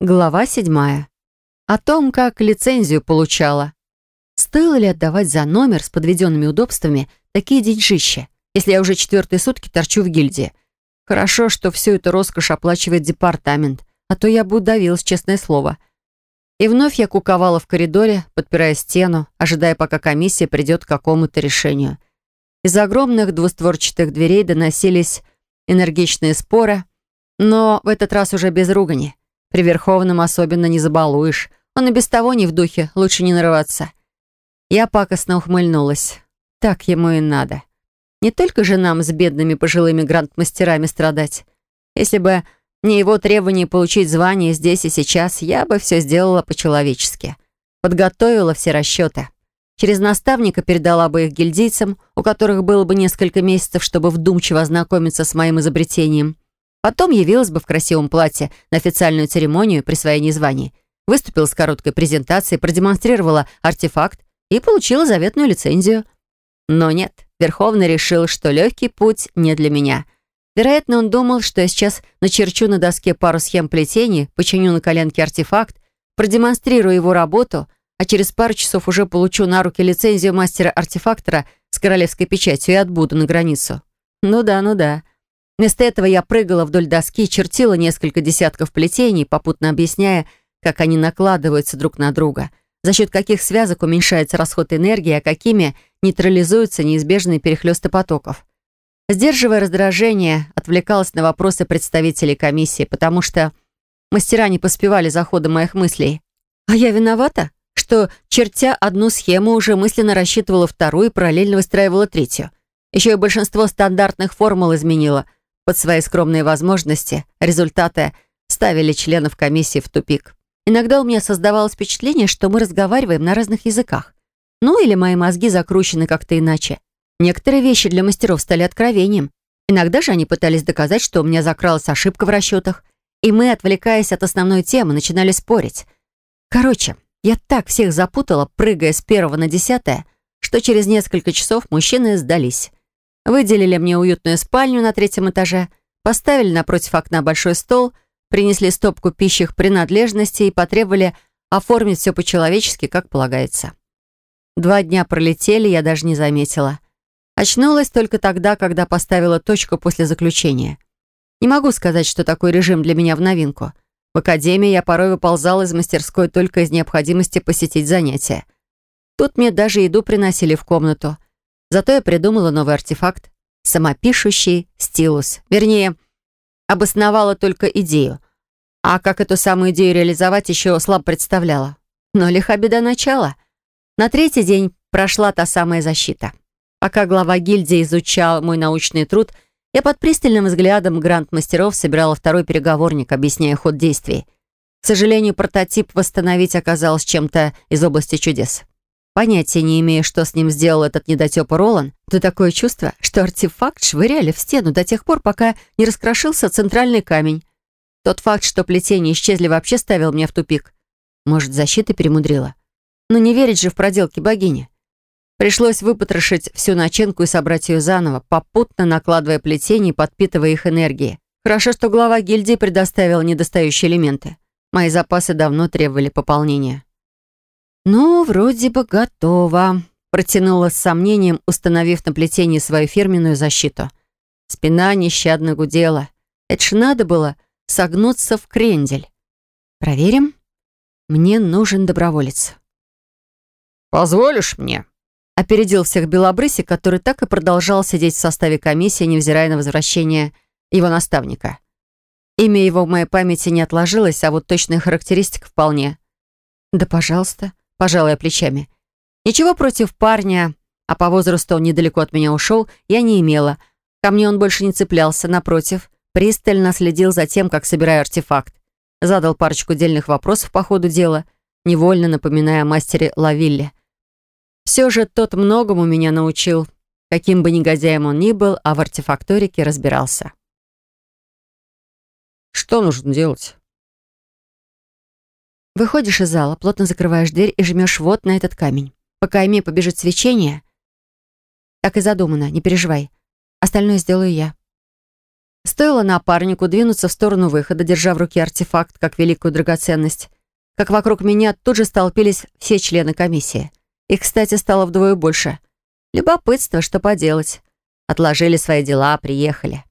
Глава седьмая. О том, как лицензию получала. Стоило ли отдавать за номер с подведенными удобствами такие деньжища, если я уже четвертые сутки торчу в гильдии? Хорошо, что всю эту роскошь оплачивает департамент, а то я бы удавилась, честное слово. И вновь я куковала в коридоре, подпирая стену, ожидая, пока комиссия придет к какому-то решению. Из огромных двустворчатых дверей доносились энергичные споры, но в этот раз уже без ругани. При Верховном особенно не забалуешь. Он и без того не в духе, лучше не нарываться. Я пакостно ухмыльнулась. Так ему и надо. Не только же нам с бедными пожилыми гранд-мастерами страдать. Если бы не его требование получить звание здесь и сейчас, я бы все сделала по-человечески. Подготовила все расчеты. Через наставника передала бы их гильдийцам, у которых было бы несколько месяцев, чтобы вдумчиво ознакомиться с моим изобретением. Потом явилась бы в красивом платье на официальную церемонию присвоения званий, выступила с короткой презентацией, продемонстрировала артефакт и получила заветную лицензию. Но нет, Верховный решил, что легкий путь не для меня. Вероятно, он думал, что я сейчас начерчу на доске пару схем плетения, починю на коленке артефакт, продемонстрирую его работу, а через пару часов уже получу на руки лицензию мастера-артефактора с королевской печатью и отбуду на границу. Ну да, ну да. Вместо этого я прыгала вдоль доски, чертила несколько десятков плетений, попутно объясняя, как они накладываются друг на друга, за счет каких связок уменьшается расход энергии, а какими нейтрализуются неизбежные перехлесты потоков. Сдерживая раздражение, отвлекалась на вопросы представителей комиссии, потому что мастера не поспевали за ходом моих мыслей. А я виновата, что, чертя одну схему, уже мысленно рассчитывала вторую и параллельно выстраивала третью. Еще и большинство стандартных формул изменила — под свои скромные возможности результаты ставили членов комиссии в тупик. Иногда у меня создавалось впечатление, что мы разговариваем на разных языках. Ну или мои мозги закручены как-то иначе. Некоторые вещи для мастеров стали откровением. Иногда же они пытались доказать, что у меня закралась ошибка в расчетах, и мы, отвлекаясь от основной темы, начинали спорить. Короче, я так всех запутала, прыгая с первого на десятое, что через несколько часов мужчины сдались. Выделили мне уютную спальню на третьем этаже, поставили напротив окна большой стол, принесли стопку пищих принадлежностей и потребовали оформить все по-человечески, как полагается. Два дня пролетели, я даже не заметила. Очнулась только тогда, когда поставила точку после заключения. Не могу сказать, что такой режим для меня в новинку. В академии я порой выползала из мастерской только из необходимости посетить занятия. Тут мне даже еду приносили в комнату. Зато я придумала новый артефакт — самопишущий стилус. Вернее, обосновала только идею. А как эту самую идею реализовать, еще слабо представляла. Но лиха беда начала. На третий день прошла та самая защита. Пока глава гильдии изучал мой научный труд, я под пристальным взглядом гранд-мастеров собирала второй переговорник, объясняя ход действий. К сожалению, прототип восстановить оказалось чем-то из области чудес. Понятия не имея, что с ним сделал этот недотепа Ролан, то такое чувство, что артефакт швыряли в стену до тех пор, пока не раскрошился центральный камень. Тот факт, что плетения исчезли, вообще ставил меня в тупик. Может, защита перемудрила? Но не верить же в проделки богини. Пришлось выпотрошить всю начинку и собрать ее заново, попутно накладывая плетения и подпитывая их энергией. Хорошо, что глава гильдии предоставил недостающие элементы. Мои запасы давно требовали пополнения. «Ну, вроде бы готово», — протянула с сомнением, установив на плетении свою фирменную защиту. Спина нещадно гудела. Это ж надо было согнуться в крендель. «Проверим. Мне нужен доброволец». «Позволишь мне?» Опередил всех Белобрысик, который так и продолжал сидеть в составе комиссии, невзирая на возвращение его наставника. Имя его в моей памяти не отложилось, а вот точная характеристика вполне. «Да, пожалуйста», пожалуй, плечами. Ничего против парня, а по возрасту он недалеко от меня ушел, я не имела. Ко мне он больше не цеплялся, напротив, пристально следил за тем, как собираю артефакт. Задал парочку дельных вопросов по ходу дела, невольно напоминая о мастере Лавилле. Все же тот многому меня научил. Каким бы негодяем он ни был, а в артефакторике разбирался. «Что нужно делать?» Выходишь из зала, плотно закрываешь дверь и жмешь вот на этот камень. Пока ими побежит свечение... Так и задумано, не переживай. Остальное сделаю я. Стоило напарнику двинуться в сторону выхода, держа в руке артефакт как великую драгоценность, как вокруг меня тут же столпились все члены комиссии. Их, кстати, стало вдвое больше. Любопытство, что поделать. Отложили свои дела, приехали.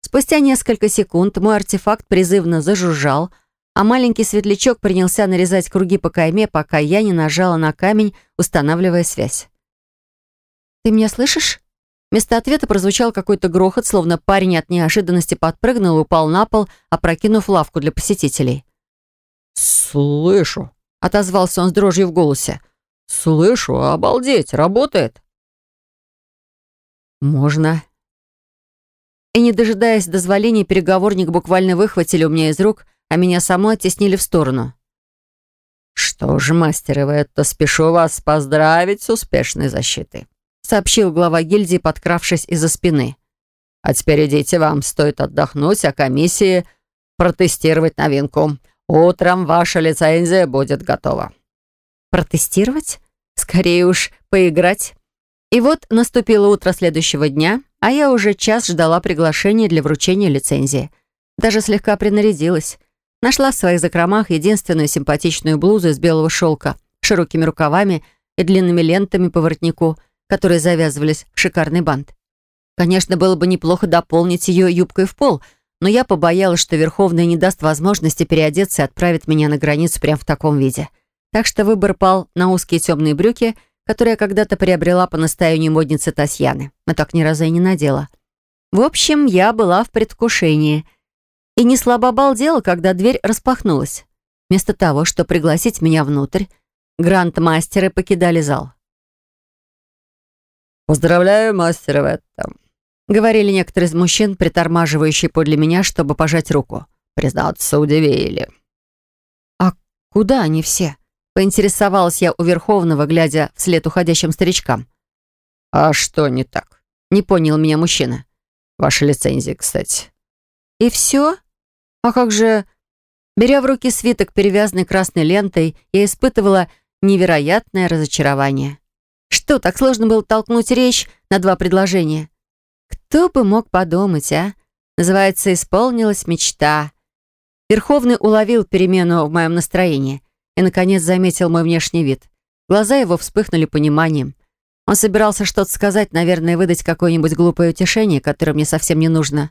Спустя несколько секунд мой артефакт призывно зажужжал, а маленький светлячок принялся нарезать круги по кайме, пока я не нажала на камень, устанавливая связь. «Ты меня слышишь?» Вместо ответа прозвучал какой-то грохот, словно парень от неожиданности подпрыгнул и упал на пол, опрокинув лавку для посетителей. «Слышу», — отозвался он с дрожью в голосе. «Слышу, обалдеть, работает». «Можно». И не дожидаясь дозволения, переговорник буквально выхватили у меня из рук, а меня саму оттеснили в сторону. «Что ж, мастеры, вы это спешу вас поздравить с успешной защитой сообщил глава гильдии, подкравшись из-за спины. «А теперь идите, вам стоит отдохнуть, а комиссии протестировать новинку. Утром ваша лицензия будет готова». «Протестировать? Скорее уж, поиграть». И вот наступило утро следующего дня, а я уже час ждала приглашения для вручения лицензии. Даже слегка принарядилась. Нашла в своих закромах единственную симпатичную блузу из белого шелка, широкими рукавами и длинными лентами по воротнику — которые завязывались в шикарный бант. Конечно, было бы неплохо дополнить ее юбкой в пол, но я побоялась, что Верховная не даст возможности переодеться и отправит меня на границу прямо в таком виде. Так что выбор пал на узкие темные брюки, которые я когда-то приобрела по настоянию модницы Татьяны, но так ни разу и не надела. В общем, я была в предвкушении. И не слабо обалдела, когда дверь распахнулась. Вместо того, чтобы пригласить меня внутрь, гранд-мастеры покидали зал. «Поздравляю мастера в этом», — говорили некоторые из мужчин, притормаживающие подле меня, чтобы пожать руку. «Признаться, удивили». «А куда они все?» — поинтересовалась я у Верховного, глядя вслед уходящим старичкам. «А что не так?» — не понял меня мужчина. «Ваша лицензия, кстати». «И все? А как же...» Беря в руки свиток, перевязанный красной лентой, я испытывала невероятное разочарование. Что, так сложно было толкнуть речь на два предложения? Кто бы мог подумать, а? Называется, исполнилась мечта. Верховный уловил перемену в моем настроении и, наконец, заметил мой внешний вид. Глаза его вспыхнули пониманием. Он собирался что-то сказать, наверное, выдать какое-нибудь глупое утешение, которое мне совсем не нужно.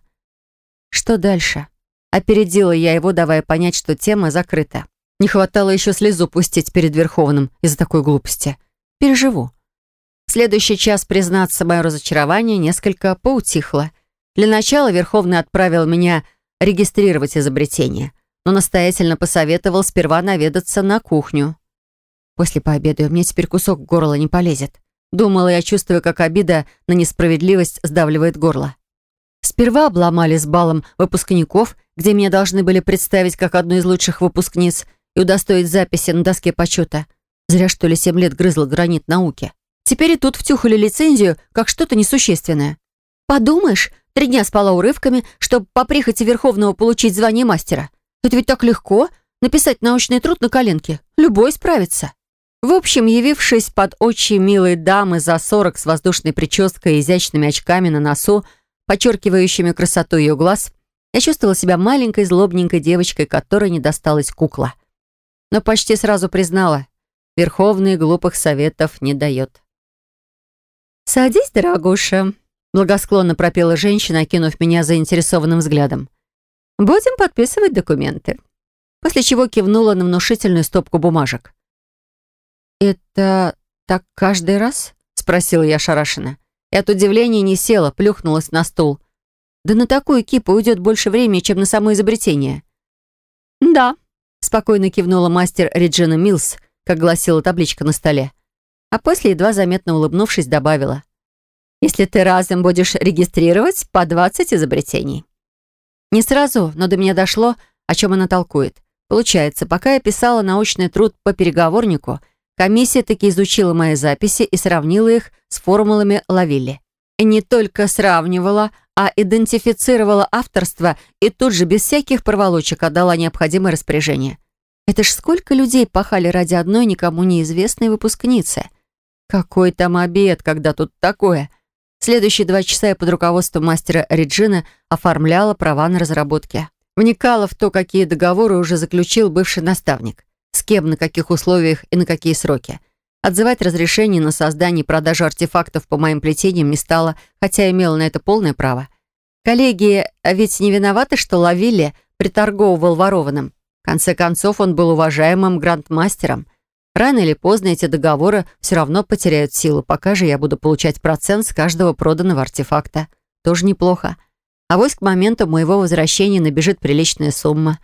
Что дальше? Опередила я его, давая понять, что тема закрыта. Не хватало еще слезу пустить перед Верховным из-за такой глупости. Переживу следующий час, признаться, мое разочарование несколько поутихло. Для начала Верховный отправил меня регистрировать изобретение, но настоятельно посоветовал сперва наведаться на кухню. После пообедаю мне теперь кусок в горло не полезет. Думала я, чувствую, как обида на несправедливость сдавливает горло. Сперва обломали с балом выпускников, где меня должны были представить как одну из лучших выпускниц и удостоить записи на доске почета. Зря, что ли, семь лет грызла гранит науки. Теперь и тут втюхали лицензию, как что-то несущественное. Подумаешь, три дня спала урывками, чтобы по прихоти Верховного получить звание мастера. Это ведь так легко — написать научный труд на коленке. Любой справится. В общем, явившись под очень милой дамы за сорок с воздушной прической и изящными очками на носу, подчеркивающими красоту ее глаз, я чувствовала себя маленькой злобненькой девочкой, которой не досталась кукла. Но почти сразу признала, Верховный глупых советов не дает. «Садись, дорогуша», — благосклонно пропела женщина, окинув меня заинтересованным взглядом. «Будем подписывать документы». После чего кивнула на внушительную стопку бумажек. «Это так каждый раз?» — спросила я шарашенно. И от удивления не села, плюхнулась на стул. «Да на такую кипу уйдет больше времени, чем на само изобретение». «Да», — спокойно кивнула мастер Реджина Милс, как гласила табличка на столе а после, едва заметно улыбнувшись, добавила. «Если ты разом будешь регистрировать по 20 изобретений». Не сразу, но до меня дошло, о чем она толкует. Получается, пока я писала научный труд по переговорнику, комиссия таки изучила мои записи и сравнила их с формулами Лавилли. И не только сравнивала, а идентифицировала авторство и тут же без всяких проволочек отдала необходимое распоряжение. Это ж сколько людей пахали ради одной никому неизвестной выпускницы. Какой там обед, когда тут такое? Следующие два часа я под руководством мастера Реджина оформляла права на разработки. Вникала в то, какие договоры уже заключил бывший наставник, с кем, на каких условиях и на какие сроки. Отзывать разрешение на создание и продажу артефактов по моим плетениям не стала, хотя имела на это полное право. Коллеги ведь не виноваты, что ловили, приторговывал ворованным. В конце концов, он был уважаемым грандмастером. Рано или поздно эти договоры все равно потеряют силу, пока же я буду получать процент с каждого проданного артефакта. Тоже неплохо. А вось к моменту моего возвращения набежит приличная сумма.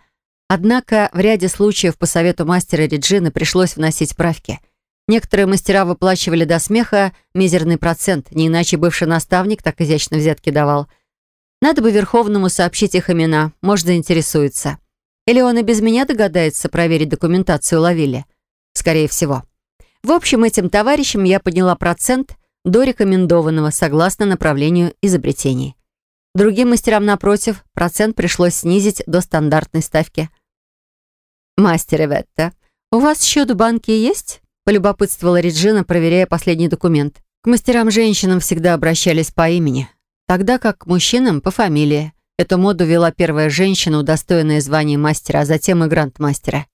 Однако в ряде случаев по совету мастера Реджины пришлось вносить правки – Некоторые мастера выплачивали до смеха мизерный процент, не иначе бывший наставник так изящно взятки давал. Надо бы Верховному сообщить их имена, может, заинтересуется. Или он и без меня догадается проверить документацию ловили. Скорее всего. В общем, этим товарищам я подняла процент до рекомендованного, согласно направлению изобретений. Другим мастерам, напротив, процент пришлось снизить до стандартной ставки. «Мастер Эветта, у вас счет в банке есть?» полюбопытствовала Реджина, проверяя последний документ. К мастерам-женщинам всегда обращались по имени, тогда как к мужчинам — по фамилии. Эту моду вела первая женщина, удостоенная звания мастера, а затем и гранд-мастера.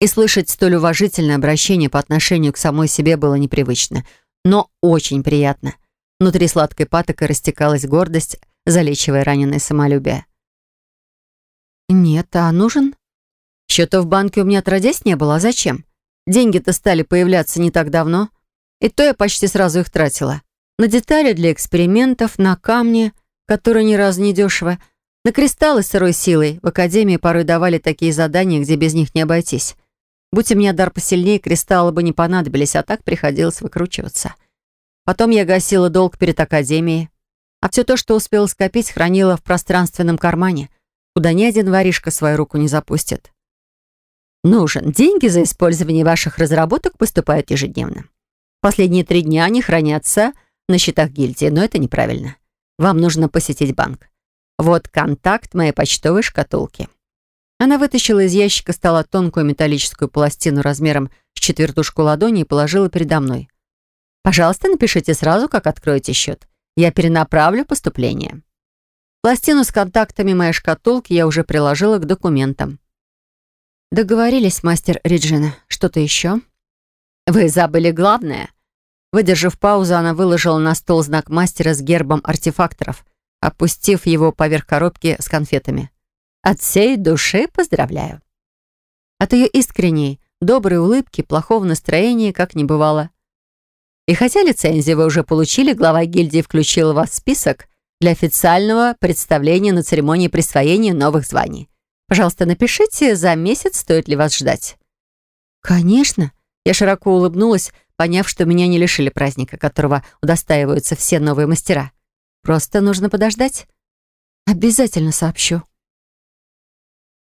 И слышать столь уважительное обращение по отношению к самой себе было непривычно, но очень приятно. Внутри сладкой патокой растекалась гордость, залечивая раненое самолюбие. «Нет, а нужен?» «Счета в банке у меня отродясь не было, а зачем?» Деньги-то стали появляться не так давно, и то я почти сразу их тратила. На детали для экспериментов, на камни, которые ни разу не дешево, на кристаллы с сырой силой. В академии порой давали такие задания, где без них не обойтись. Будь у меня дар посильнее, кристаллы бы не понадобились, а так приходилось выкручиваться. Потом я гасила долг перед академией, а все то, что успела скопить, хранила в пространственном кармане, куда ни один воришка свою руку не запустит нужен. Деньги за использование ваших разработок поступают ежедневно. Последние три дня они хранятся на счетах гильдии, но это неправильно. Вам нужно посетить банк. Вот контакт моей почтовой шкатулки. Она вытащила из ящика стола тонкую металлическую пластину размером с четвертушку ладони и положила передо мной. «Пожалуйста, напишите сразу, как откроете счет. Я перенаправлю поступление». Пластину с контактами моей шкатулки я уже приложила к документам. «Договорились, мастер Реджина. Что-то еще?» «Вы забыли главное». Выдержав паузу, она выложила на стол знак мастера с гербом артефакторов, опустив его поверх коробки с конфетами. «От всей души поздравляю». От ее искренней, доброй улыбки, плохого настроения как не бывало. И хотя лицензию вы уже получили, глава гильдии включила вас в список для официального представления на церемонии присвоения новых званий. Пожалуйста, напишите, за месяц стоит ли вас ждать». «Конечно». Я широко улыбнулась, поняв, что меня не лишили праздника, которого удостаиваются все новые мастера. Просто нужно подождать. «Обязательно сообщу».